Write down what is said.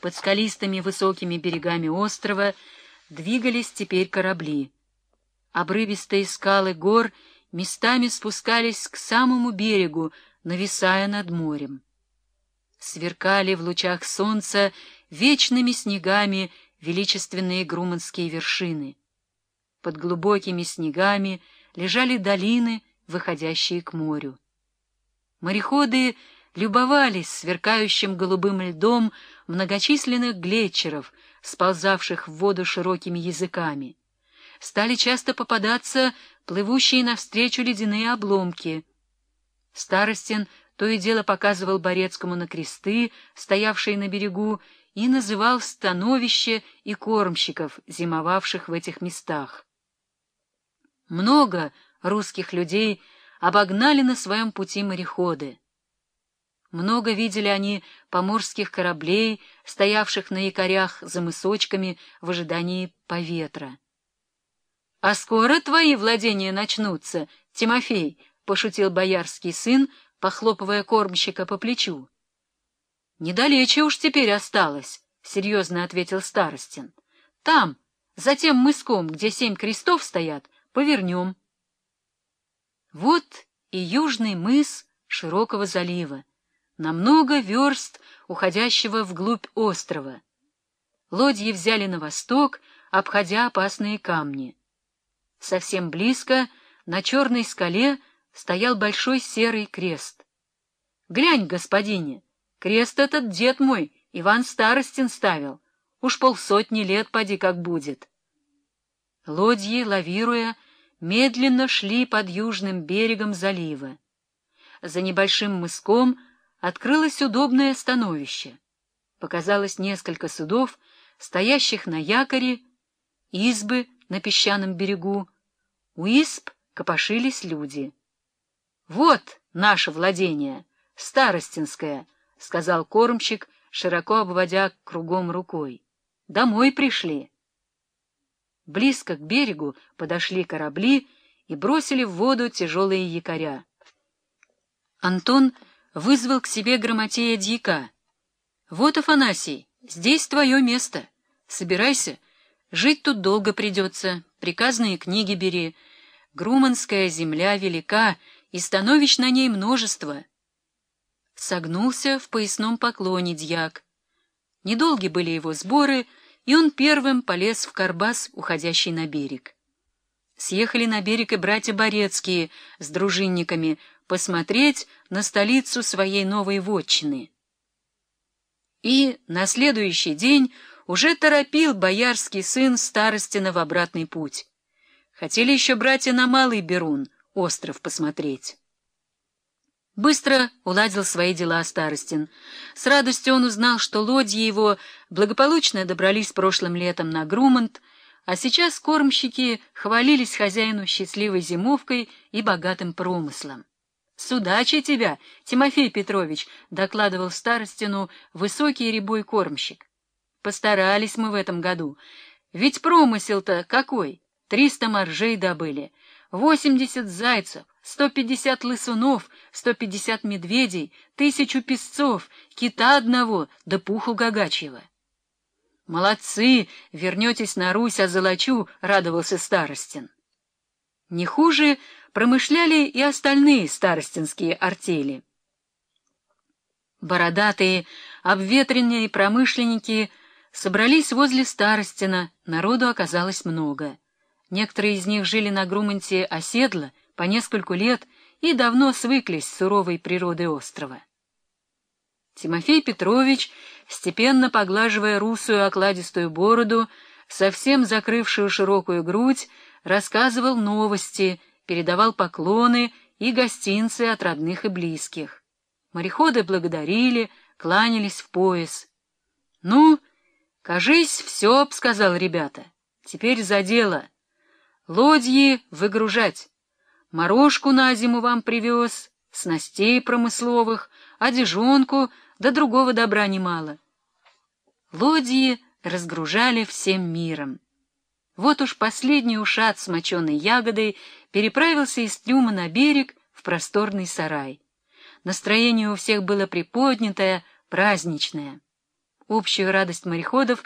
под скалистыми высокими берегами острова двигались теперь корабли. Обрывистые скалы гор местами спускались к самому берегу, нависая над морем. Сверкали в лучах солнца вечными снегами величественные груманские вершины. Под глубокими снегами лежали долины, выходящие к морю. Мореходы любовались сверкающим голубым льдом многочисленных глетчеров, сползавших в воду широкими языками. Стали часто попадаться плывущие навстречу ледяные обломки. Старостин то и дело показывал Борецкому на кресты, стоявшие на берегу, и называл становище и кормщиков, зимовавших в этих местах. Много русских людей обогнали на своем пути мореходы. Много видели они поморских кораблей, стоявших на якорях за мысочками в ожидании поветра. — А скоро твои владения начнутся, Тимофей, — пошутил боярский сын, похлопывая кормщика по плечу. — Недалече уж теперь осталось, — серьезно ответил Старостин. — Там, за тем мыском, где семь крестов стоят, повернем. Вот и южный мыс широкого залива на много верст уходящего вглубь острова. Лодьи взяли на восток, обходя опасные камни. Совсем близко, на черной скале, стоял большой серый крест. — Глянь, господине, крест этот дед мой, Иван Старостин, ставил. Уж полсотни лет поди как будет. Лодьи, лавируя, медленно шли под южным берегом залива. За небольшим мыском — открылось удобное становище. Показалось несколько судов, стоящих на якоре, избы на песчаном берегу. У изб копошились люди. — Вот наше владение, Старостинское, — сказал кормщик, широко обводя кругом рукой. — Домой пришли. Близко к берегу подошли корабли и бросили в воду тяжелые якоря. Антон вызвал к себе грамотея дьяка. — Вот, Афанасий, здесь твое место. Собирайся. Жить тут долго придется, приказные книги бери. Груманская земля велика, и становищ на ней множество. Согнулся в поясном поклоне дьяк. Недолги были его сборы, и он первым полез в карбас, уходящий на берег. Съехали на берег и братья Борецкие с дружинниками, посмотреть на столицу своей новой вотчины. И на следующий день уже торопил боярский сын Старостина в обратный путь. Хотели еще братья на Малый Берун, остров, посмотреть. Быстро уладил свои дела Старостин. С радостью он узнал, что лодьи его благополучно добрались прошлым летом на Грумант, а сейчас кормщики хвалились хозяину счастливой зимовкой и богатым промыслом. «С удачей тебя, Тимофей Петрович!» — докладывал старостину высокий рябой кормщик. «Постарались мы в этом году. Ведь промысел-то какой! Триста моржей добыли, восемьдесят зайцев, сто пятьдесят лысунов, сто пятьдесят медведей, тысячу песцов, кита одного да пуху гагачьего». «Молодцы! Вернетесь на Русь, озолочу!» — радовался Старостин. Не хуже промышляли и остальные старостинские артели. Бородатые, обветренные промышленники собрались возле Старостина, народу оказалось много. Некоторые из них жили на Груманте оседло по нескольку лет и давно свыклись с суровой природой острова. Тимофей Петрович, степенно поглаживая русую окладистую бороду, совсем закрывшую широкую грудь, рассказывал новости, передавал поклоны и гостинцы от родных и близких. Мореходы благодарили, кланялись в пояс. — Ну, кажись, все, — сказал ребята. — Теперь за дело. Лодьи выгружать. Морожку на зиму вам привез, снастей промысловых, одежонку, да другого добра немало. Лодьи разгружали всем миром. Вот уж последний ушат с моченой ягодой переправился из трюма на берег в просторный сарай. Настроение у всех было приподнятое, праздничное. общую радость мореходов